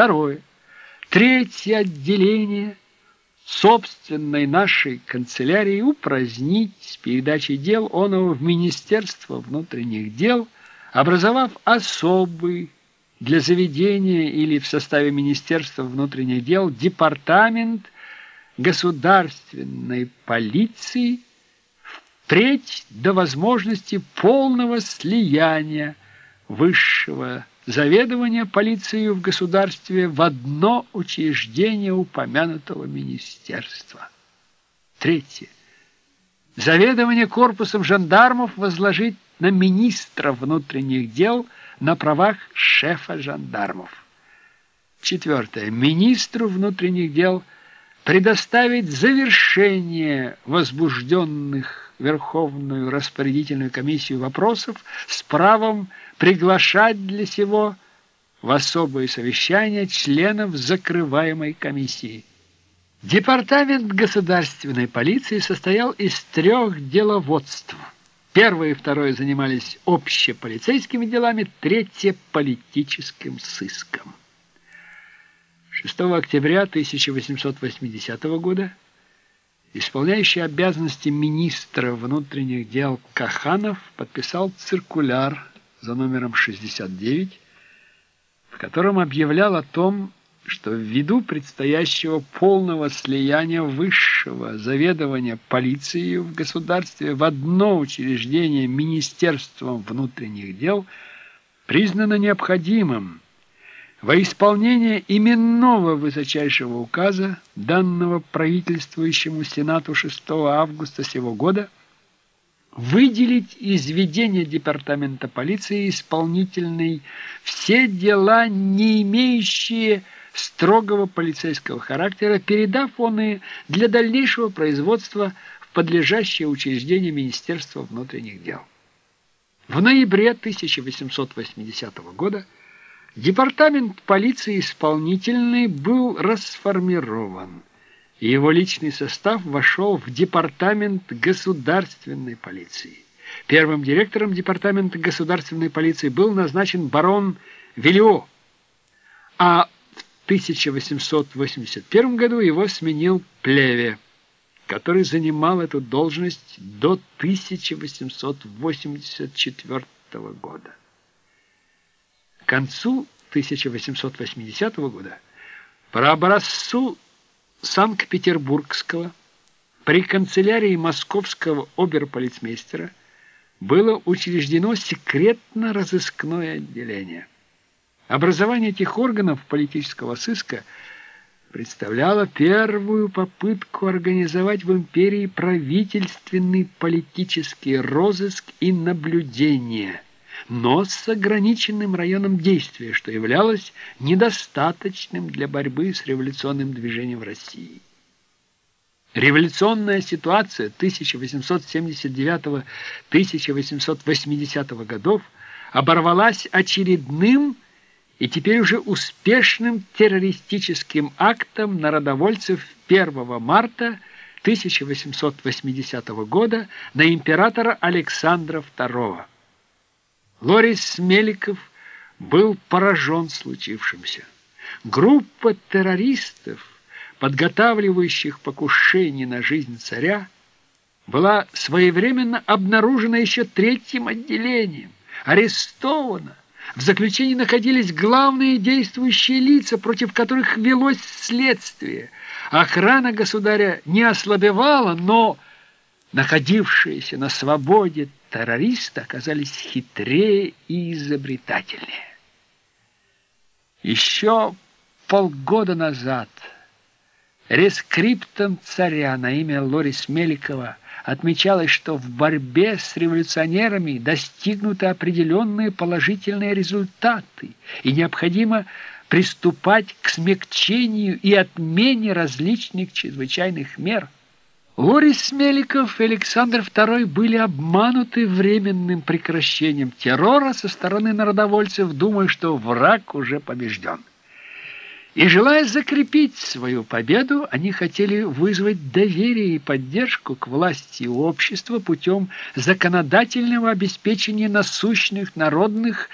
Второе. Третье отделение собственной нашей канцелярии упразднить с передачей дел оного в Министерство внутренних дел, образовав особый для заведения или в составе Министерства внутренних дел департамент государственной полиции впредь до возможности полного слияния высшего заведования полицией в государстве в одно учреждение упомянутого министерства. Третье. Заведование корпусом жандармов возложить на министра внутренних дел на правах шефа жандармов. Четвертое. Министру внутренних дел предоставить завершение возбужденных Верховную распорядительную комиссию вопросов с правом приглашать для сего в особые совещания членов закрываемой комиссии. Департамент государственной полиции состоял из трех деловодств. Первое и второе занимались общеполицейскими делами, третье – политическим сыском. 6 октября 1880 года исполняющий обязанности министра внутренних дел Каханов подписал циркуляр за номером 69, в котором объявлял о том, что ввиду предстоящего полного слияния высшего заведования полиции в государстве в одно учреждение Министерством внутренних дел признано необходимым во исполнение именного высочайшего указа, данного правительствующему Сенату 6 августа сего года, выделить из ведения департамента полиции исполнительный все дела, не имеющие строгого полицейского характера, передав он и для дальнейшего производства в подлежащее учреждение Министерства внутренних дел. В ноябре 1880 года департамент полиции исполнительный был расформирован его личный состав вошел в департамент государственной полиции. Первым директором департамента государственной полиции был назначен барон Велио, а в 1881 году его сменил Плеве, который занимал эту должность до 1884 года. К концу 1880 года по образцу Санкт-Петербургского при канцелярии московского оберполицмейстера было учреждено секретно-розыскное отделение. Образование этих органов политического сыска представляло первую попытку организовать в империи правительственный политический розыск и наблюдение – но с ограниченным районом действия, что являлось недостаточным для борьбы с революционным движением в России. Революционная ситуация 1879-1880 годов оборвалась очередным и теперь уже успешным террористическим актом народовольцев 1 марта 1880 года на императора Александра II. Лорис Меликов был поражен случившимся. Группа террористов, подготавливающих покушение на жизнь царя, была своевременно обнаружена еще третьим отделением, арестована. В заключении находились главные действующие лица, против которых велось следствие. Охрана государя не ослабевала, но находившиеся на свободе террористы оказались хитрее и изобретательнее. Еще полгода назад рескриптом царя на имя Лорис Меликова отмечалось, что в борьбе с революционерами достигнуты определенные положительные результаты и необходимо приступать к смягчению и отмене различных чрезвычайных мер – Лорис Меликов и Александр II были обмануты временным прекращением террора со стороны народовольцев, думая, что враг уже побежден. И желая закрепить свою победу, они хотели вызвать доверие и поддержку к власти общества путем законодательного обеспечения насущных народных